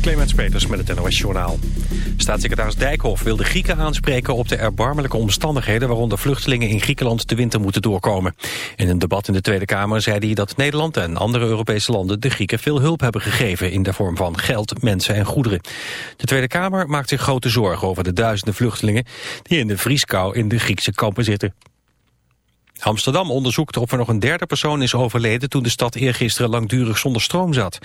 Clemens Peters met het NOS Journaal. Staatssecretaris Dijkhoff wil de Grieken aanspreken op de erbarmelijke omstandigheden waaronder vluchtelingen in Griekenland de winter moeten doorkomen. In een debat in de Tweede Kamer zei hij dat Nederland en andere Europese landen de Grieken veel hulp hebben gegeven in de vorm van geld, mensen en goederen. De Tweede Kamer maakt zich grote zorgen over de duizenden vluchtelingen die in de vrieskou in de Griekse kampen zitten. Amsterdam onderzoekt of er nog een derde persoon is overleden toen de stad eergisteren langdurig zonder stroom zat.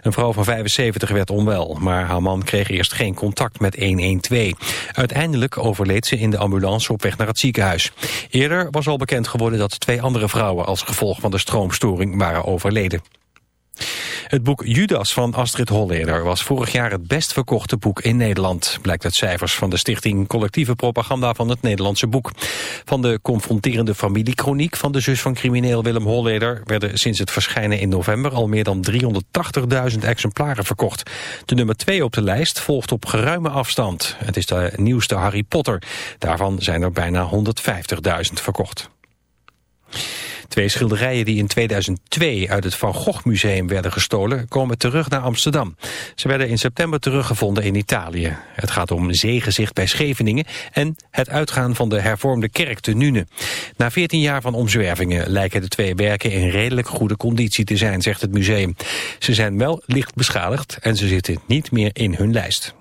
Een vrouw van 75 werd onwel, maar haar man kreeg eerst geen contact met 112. Uiteindelijk overleed ze in de ambulance op weg naar het ziekenhuis. Eerder was al bekend geworden dat twee andere vrouwen als gevolg van de stroomstoring waren overleden. Het boek Judas van Astrid Holleder was vorig jaar het best verkochte boek in Nederland, blijkt uit cijfers van de stichting Collectieve Propaganda van het Nederlandse Boek. Van de confronterende familiekroniek van de zus van crimineel Willem Holleder werden sinds het verschijnen in november al meer dan 380.000 exemplaren verkocht. De nummer 2 op de lijst volgt op geruime afstand. Het is de nieuwste Harry Potter. Daarvan zijn er bijna 150.000 verkocht. Twee schilderijen die in 2002 uit het Van Gogh Museum werden gestolen... komen terug naar Amsterdam. Ze werden in september teruggevonden in Italië. Het gaat om Zeegezicht bij Scheveningen... en het uitgaan van de hervormde kerk te Nune. Na 14 jaar van omzwervingen lijken de twee werken... in redelijk goede conditie te zijn, zegt het museum. Ze zijn wel licht beschadigd en ze zitten niet meer in hun lijst.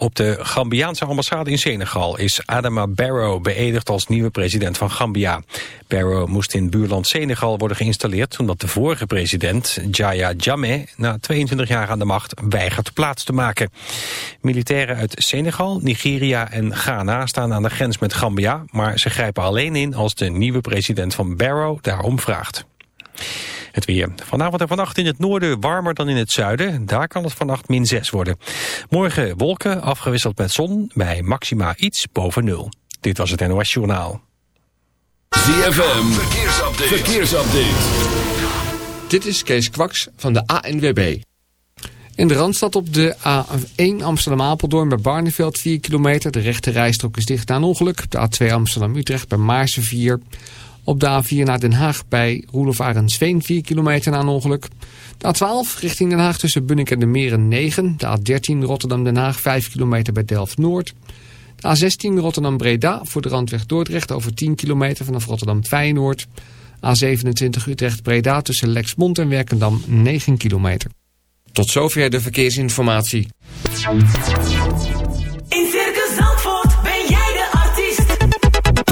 Op de Gambiaanse ambassade in Senegal is Adama Barrow beëdigd als nieuwe president van Gambia. Barrow moest in buurland Senegal worden geïnstalleerd omdat de vorige president, Jaya Jammeh, na 22 jaar aan de macht weigert plaats te maken. Militairen uit Senegal, Nigeria en Ghana staan aan de grens met Gambia, maar ze grijpen alleen in als de nieuwe president van Barrow daarom vraagt. Het weer. Vanavond en vannacht in het noorden warmer dan in het zuiden. Daar kan het vannacht min 6 worden. Morgen wolken, afgewisseld met zon, bij maxima iets boven nul. Dit was het NOS Journaal. ZFM, verkeersupdate. verkeersupdate. Dit is Kees Kwaks van de ANWB. In de Randstad op de A1 Amsterdam-Apeldoorn bij Barneveld 4 kilometer. De rechte rijstrook is dicht na een ongeluk. De A2 Amsterdam-Utrecht bij Maarsen 4 op de A4 naar Den Haag bij Roelof Arendsveen 4 kilometer na een ongeluk. De A12 richting Den Haag tussen Bunnik en de Meren 9. De A13 Rotterdam-Den Haag 5 kilometer bij Delft-Noord. De A16 Rotterdam-Breda voor de randweg Dordrecht over 10 kilometer vanaf Rotterdam-Feyenoord. A27 Utrecht-Breda tussen Lexmond en Werkendam 9 kilometer. Tot zover de verkeersinformatie.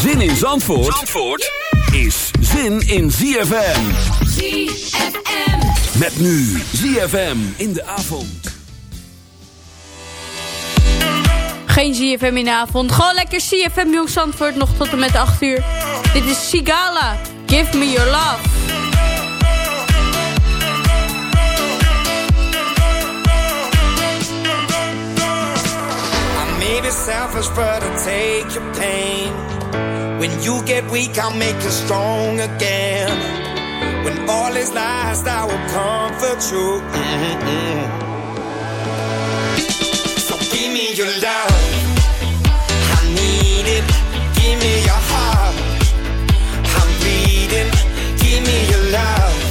Zin in Zandvoort, Zandvoort is zin in ZFM. ZFM. Met nu ZFM in de avond. Geen ZFM in de avond. Gewoon lekker CFM Jong Zandvoort nog tot en met 8 uur. Dit is Sigala. Give me your love. I may be selfish, but I take your pain. When you get weak, I'll make you strong again. When all is lost, I will comfort you. Mm -hmm. So give me your love. I need it. Give me your heart. I'm bleeding. Give me your love.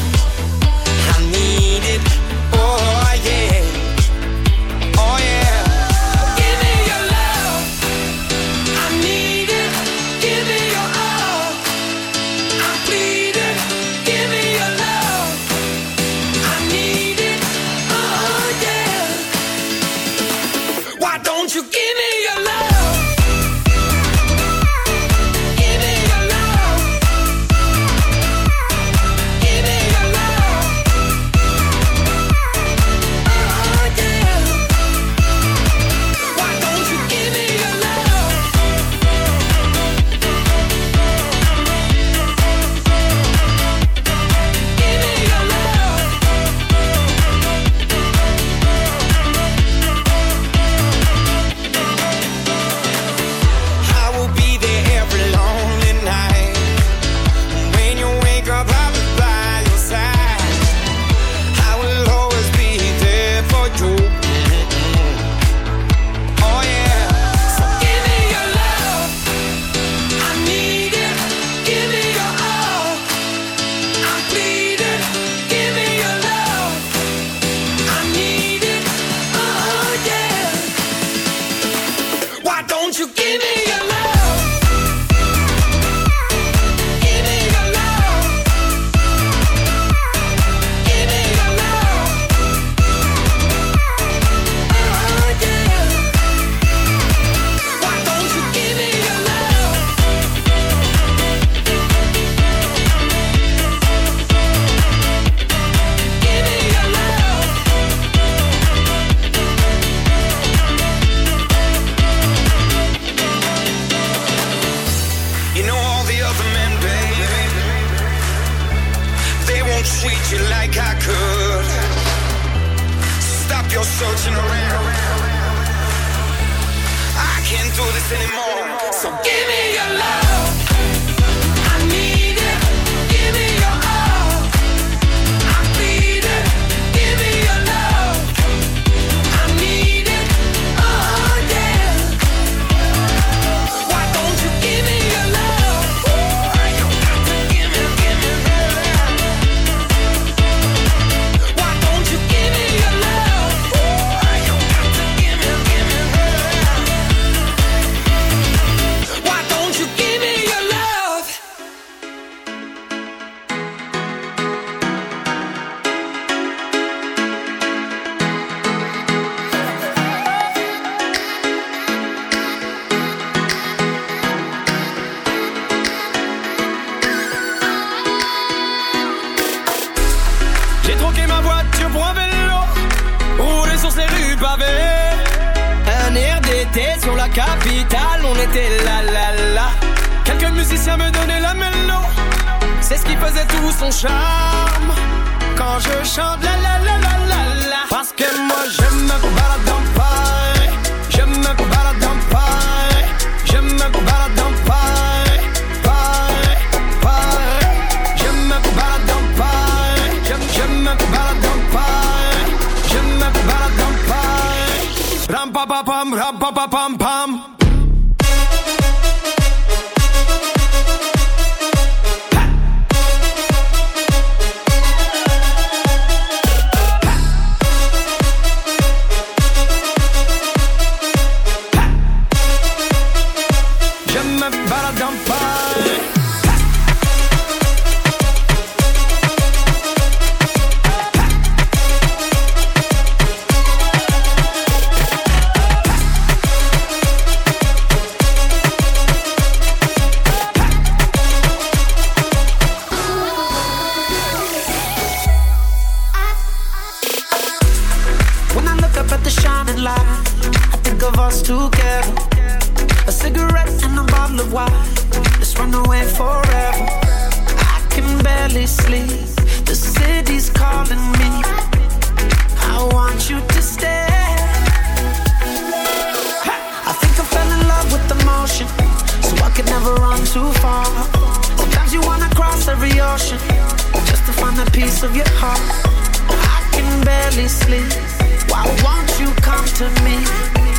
together. A cigarette and a bottle of wine. Let's run away forever. I can barely sleep. The city's calling me. I want you to stay. I think I fell in love with the motion, so I could never run too far. Sometimes you wanna cross every ocean just to find a piece of your heart. I can barely sleep. Why won't you come to me?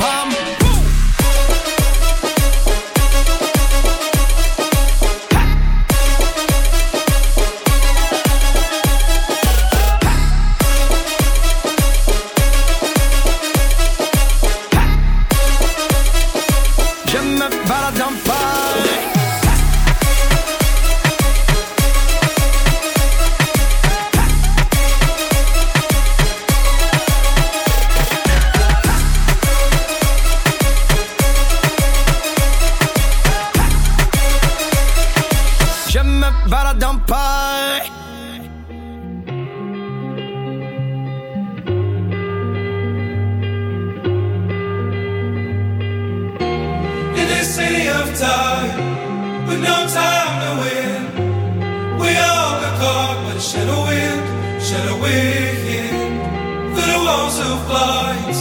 God, but a shadow wind, shadow a wind through the walls of light,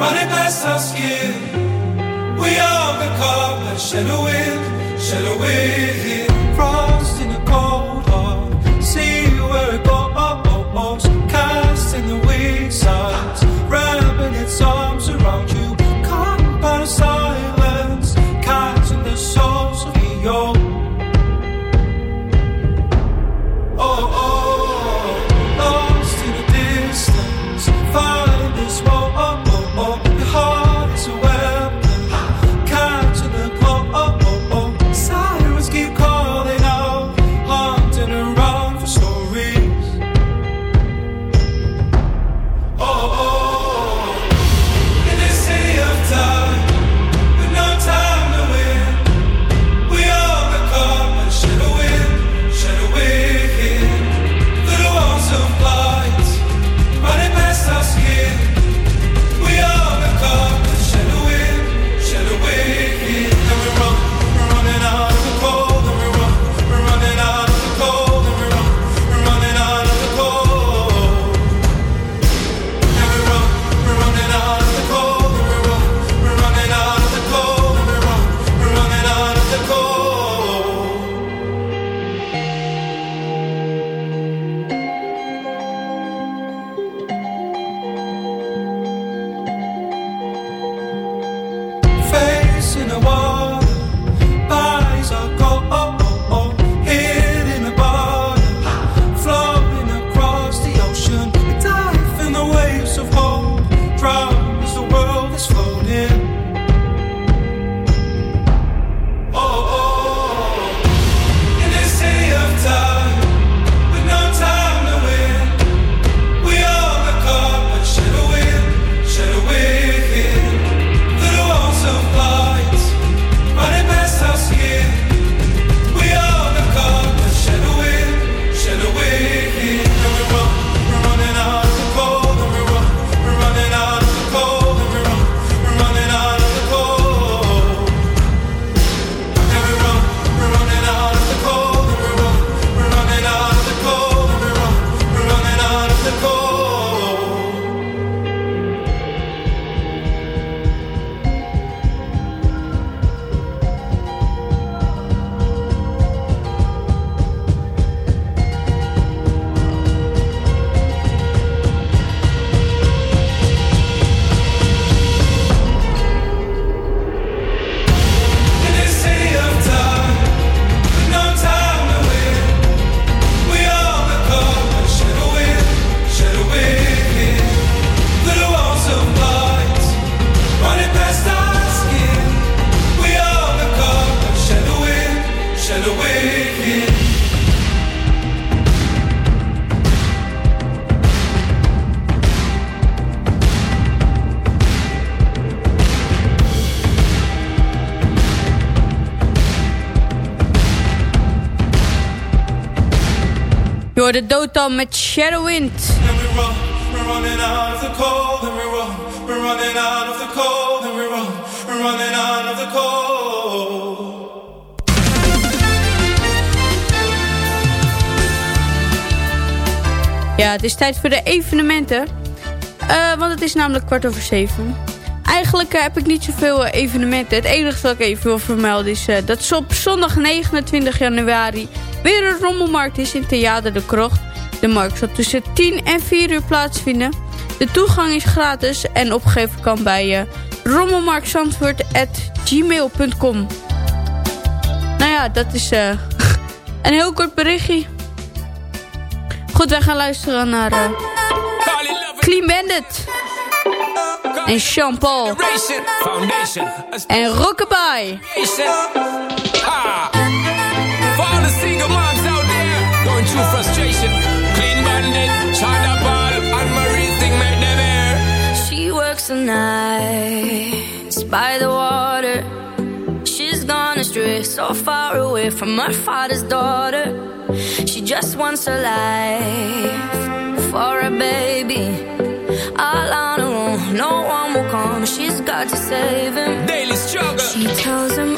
running past our skin. We are the God, but shed a wind, shadow a wind. Frost in the cold heart, see where it goes. casting the weak sides, wrapping its arms. Met Shadowwind. Ja, het is tijd voor de evenementen. Eh, want het is namelijk kwart over zeven. Eigenlijk eh, heb ik niet zoveel eh, evenementen. Het enige dat ik even wil vermelden is dat ze op zondag 29 januari weer een rommelmarkt is in Theater de Krocht. De markt zal tussen 10 en 4 uur plaatsvinden. De toegang is gratis en opgeven kan bij eh, rommelmarktzandvoort.gmail.com Nou ja, dat is eh, een heel kort berichtje. Goed, wij gaan luisteren naar eh, Clean Bandit. En Sean Paul. En Rockabye. Ha! For the single out there going frustration. Paul and Marie Sting make them air. She works the nights by the water. She's gone astray, so far away from her father's daughter. She just wants her life for a baby. All on her own, no one will come. She's got to save him. Daily struggle. She tells him.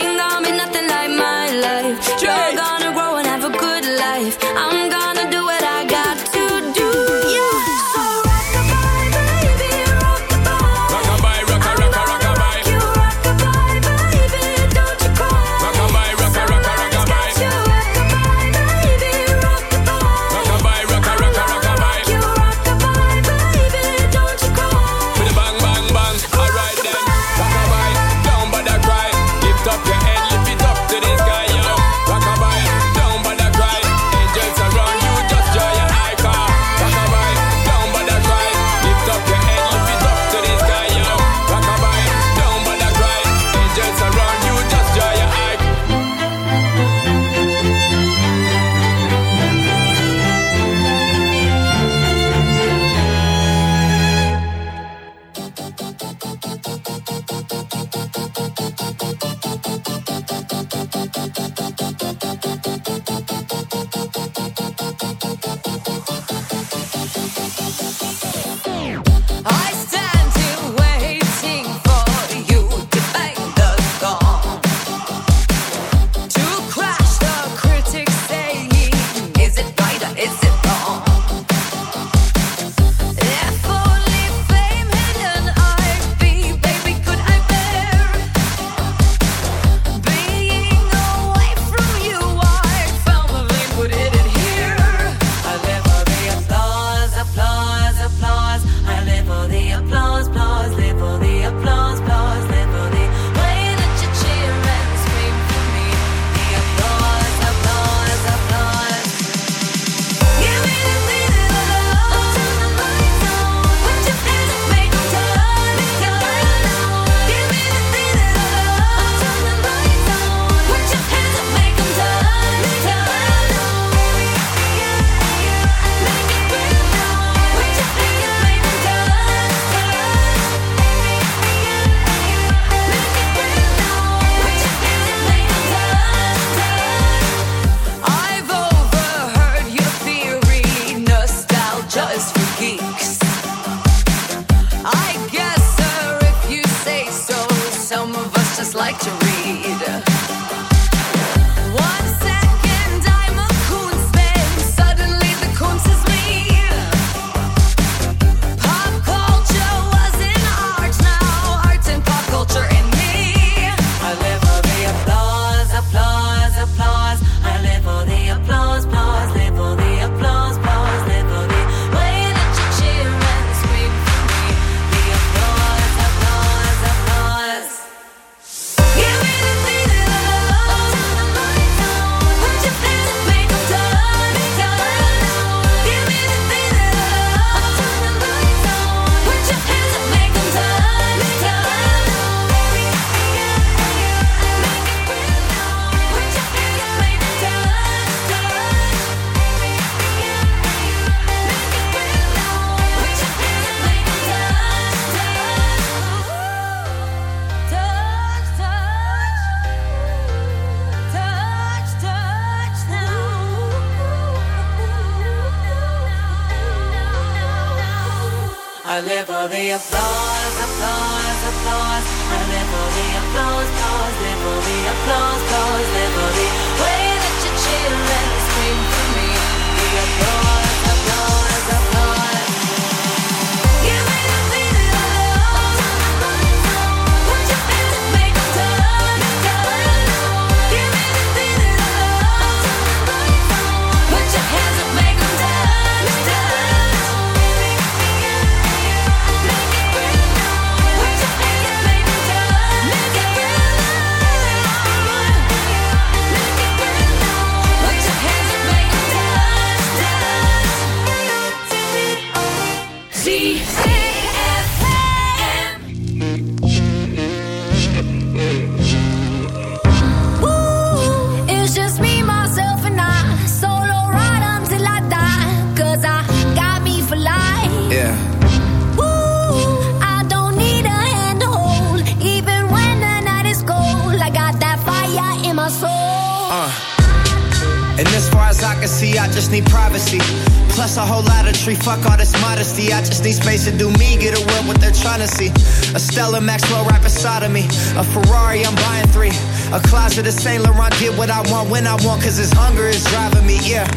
To the Saint Laurent. Get what I want when I want, cause this hunger is driving me, yeah.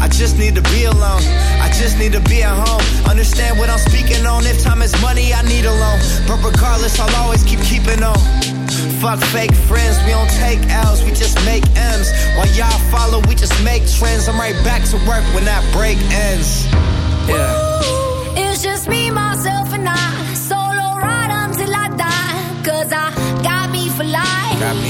I just need to be alone. I just need to be at home. Understand what I'm speaking on. If time is money, I need a loan. But regardless, I'll always keep keeping on. Fuck fake friends, we don't take L's, we just make M's. While y'all follow, we just make trends. I'm right back to work when that break ends. Yeah.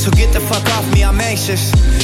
So get the fuck off me, I'm anxious.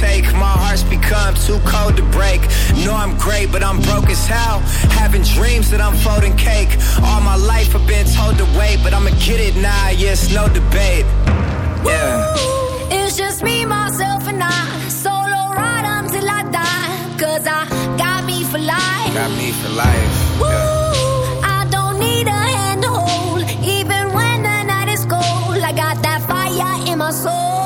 take. My heart's become too cold to break. No, I'm great, but I'm broke as hell. Having dreams that I'm folding cake. All my life I've been told to wait, but I'ma get it now. Yes, yeah, no debate. Yeah. Woo! It's just me, myself, and I. Solo ride until I die. Cause I got me for life. Got me for life. Woo! Yeah. I don't need a hand to hold. Even when the night is cold, I got that fire in my soul.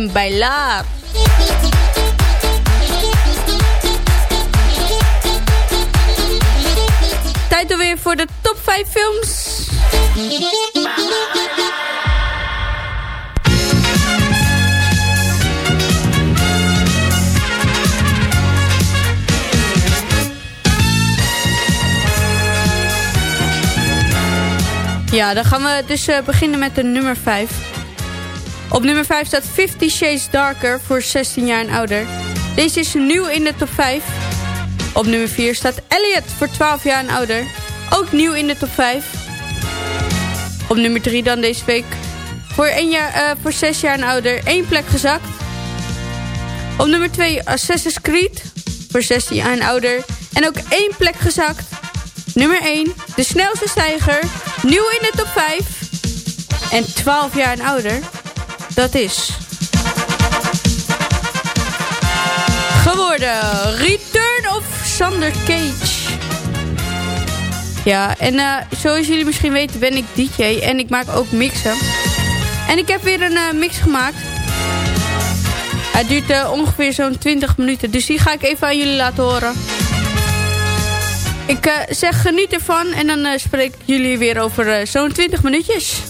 En Bailar. Tijd alweer voor de top 5 films. Ja, dan gaan we dus eh, beginnen met de nummer 5. Op nummer 5 staat Fifty Shades Darker voor 16 jaar en ouder. Deze is nieuw in de top 5. Op nummer 4 staat Elliot voor 12 jaar en ouder. Ook nieuw in de top 5. Op nummer 3 dan deze week. Voor, 1 jaar, eh, voor 6 jaar en ouder. 1 plek gezakt. Op nummer 2 Assassin's Creed. Voor 16 jaar en ouder. En ook 1 plek gezakt. Nummer 1. De snelste stijger. Nieuw in de top 5. En 12 jaar en ouder. Dat is... Geworden. Return of Sander Cage. Ja, en eh, zoals jullie misschien weten ben ik DJ en ik maak ook mixen. En ik heb weer een eh, mix gemaakt. Hij duurt eh, ongeveer zo'n 20 minuten, dus die ga ik even aan jullie laten horen. Ik zeg geniet ervan en dan spreek ik jullie weer over zo'n 20 minuutjes.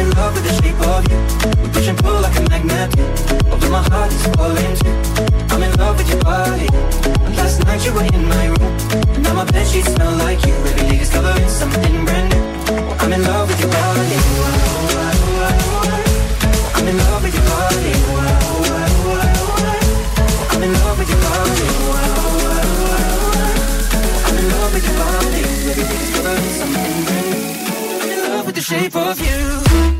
I'm in love with the shape of you. We push and pull like a magnet. Although my heart is falling too. I'm in love with your body. And last night you were in my room. And now my sheets smell like you. Every day discovering something brand new. Oh, I'm in love with your body. I'm in love with your body. I'm in love with your body. I'm in love with your body. Every day discovering something shape of you.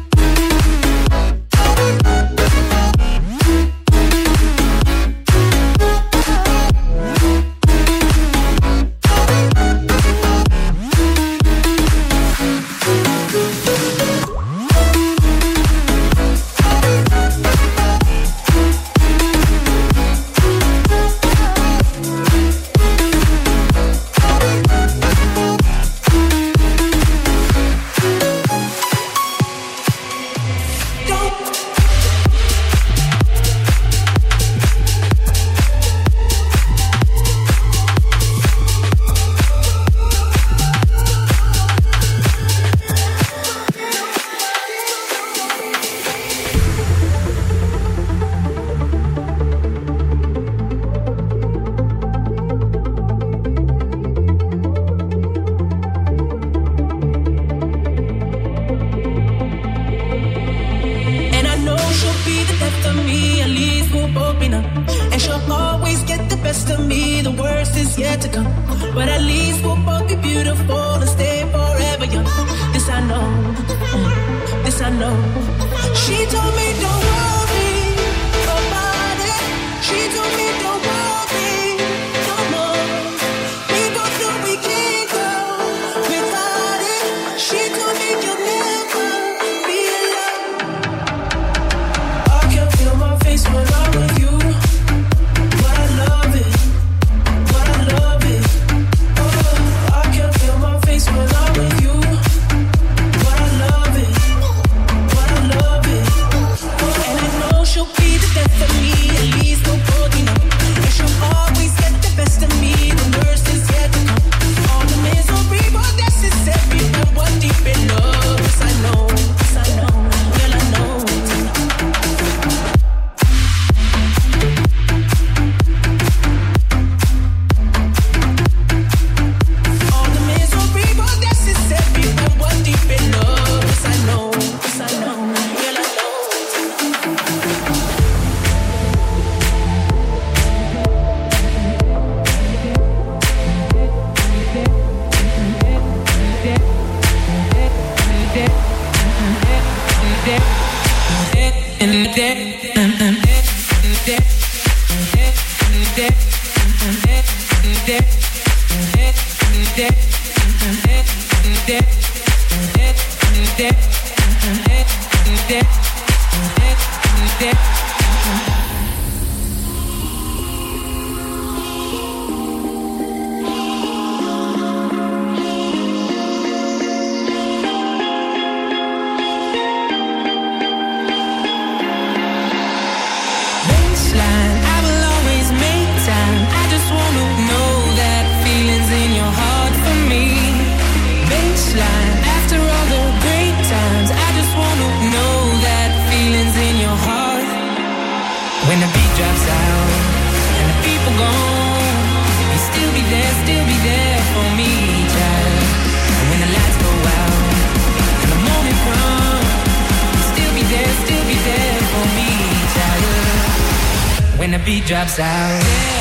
lights out.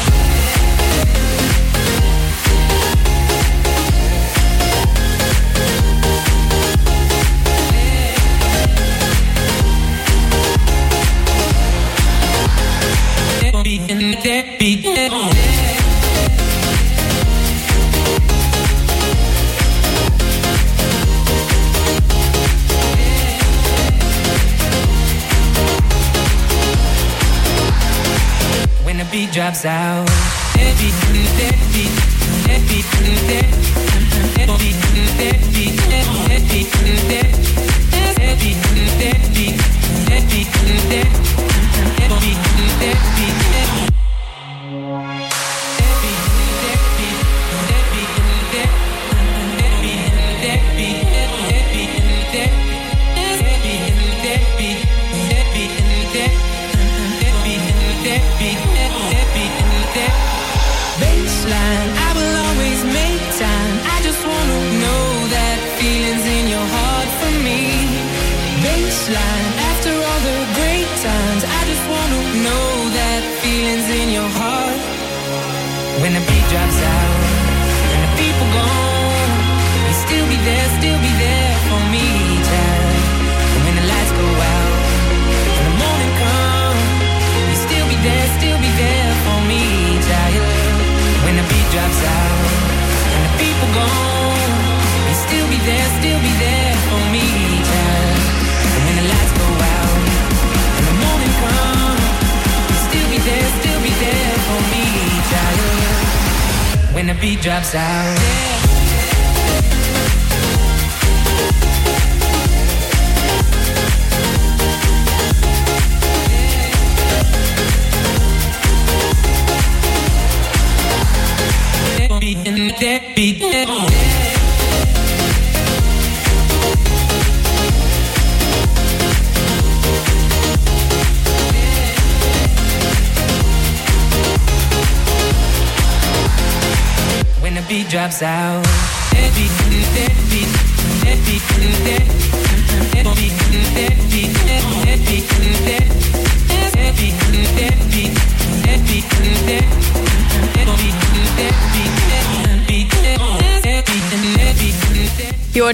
snaps out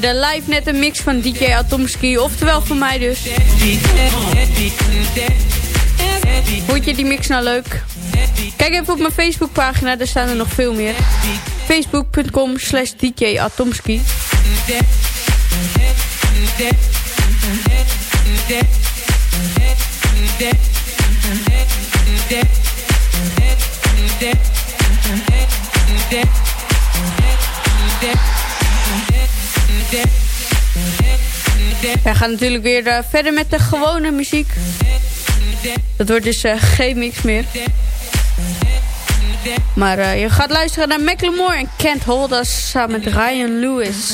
hoorde live net een mix van DJ Atomski, oftewel van mij dus. Vond je die mix nou leuk? Kijk even op mijn Facebookpagina, daar staan er nog veel meer. Facebook.com slash DJ Atomski. gaan natuurlijk weer eh, verder met de gewone muziek. Dat wordt dus eh, geen mix meer. Maar eh, je gaat luisteren naar Macklemore en Kent Holders samen met Ryan Lewis.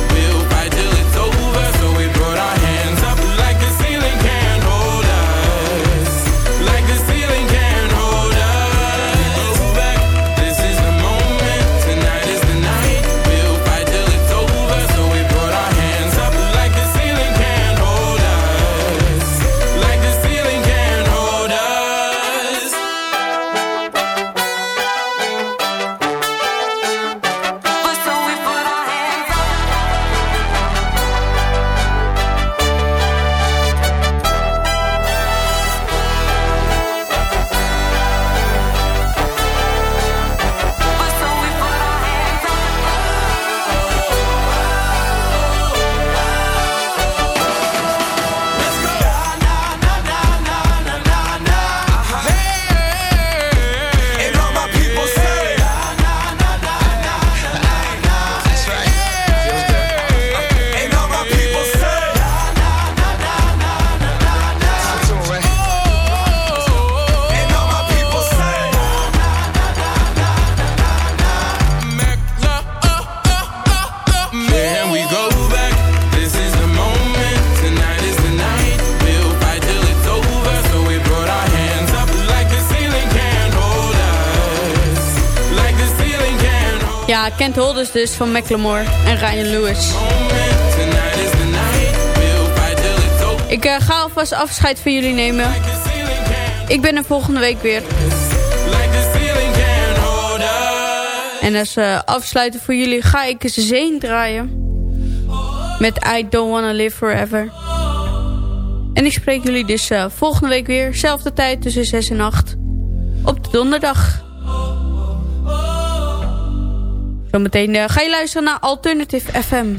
Kent Holders dus van Macklemore en Ryan Lewis. Ik eh, ga alvast afscheid van jullie nemen. Ik ben er volgende week weer. En als eh, afsluiten voor jullie ga ik eens Zeen draaien. Met I Don't Wanna Live Forever. En ik spreek jullie dus eh, volgende week weer. Zelfde tijd tussen 6 en 8. Op de donderdag. Zometeen eh, ga je luisteren naar Alternative FM.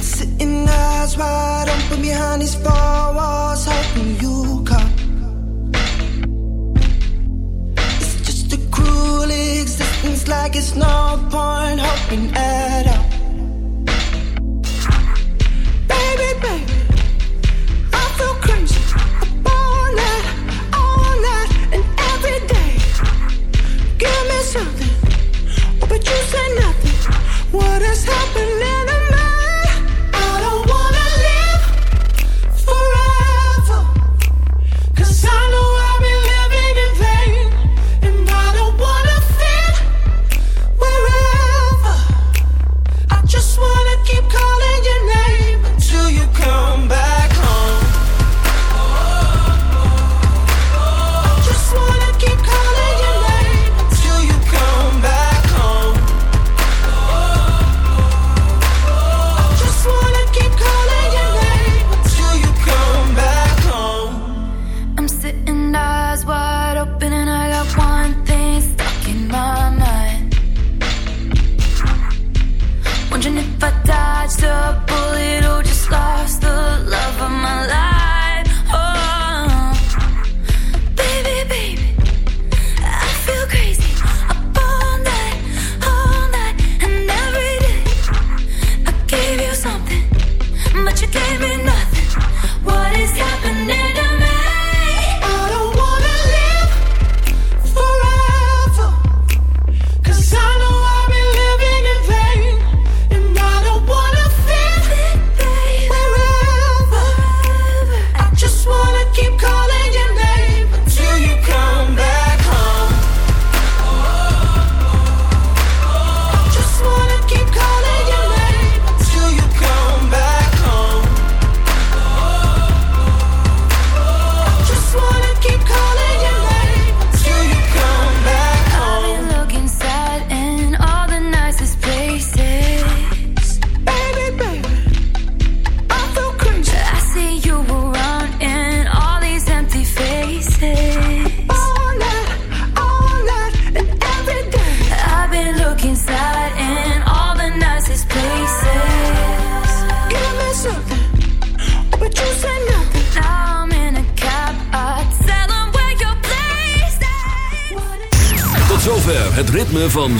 Sitting eyes wide open behind these four walls, hoping you come. It's just a cruel existence, like it's no point hoping at all. What is happening